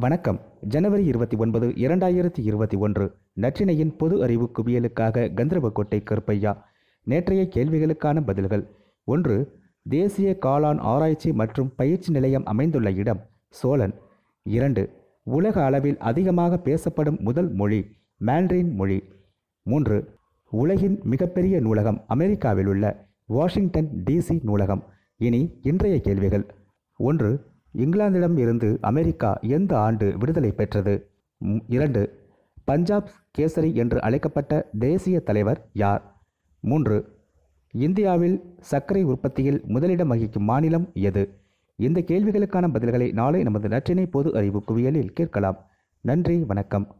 வணக்கம். ஜனவரி இருபத்தி ஒன்பது இரண்டாயிரத்தி இருபத்தி ஒன்று. நற்றினையின் பொது அறிவு குவியலுக்காக கந்தரவக்கோட்டை கருப்பையா. நேற்றைய கேள்விகளுக்கான பதில்கள். ஒன்று தேசிய காளான் ஆராய்ச்சி மற்றும் பயிற்சி நிலையம் அமைந்துள்ள இடம் சோழன். இரண்டு உலக அளவில் அதிகமாக பேசப்படும் முதல் மொழி மேண்ட்ரின் மொழி. மூன்று உலகின் மிகப்பெரிய நூலகம் அமெரிக்காவில் உள்ள வாஷிங்டன் டிசி நூலகம். இனி இன்றைய கேள்விகள். ஒன்று இங்கிலாந்திடம் இருந்து அமெரிக்கா எந்த ஆண்டு விடுதலை பெற்றது? இரண்டு பஞ்சாப் கேசரி என்று அழைக்கப்பட்ட தேசிய தலைவர் யார்? மூன்று இந்தியாவில் சர்க்கரை உற்பத்தியில் முதலிடம் வகிக்கும் மாநிலம் எது? இந்த கேள்விகளுக்கான பதில்களை நாளை நமது நற்றினை பொது அறிவு குவியலில் கேட்கலாம். நன்றி வணக்கம்.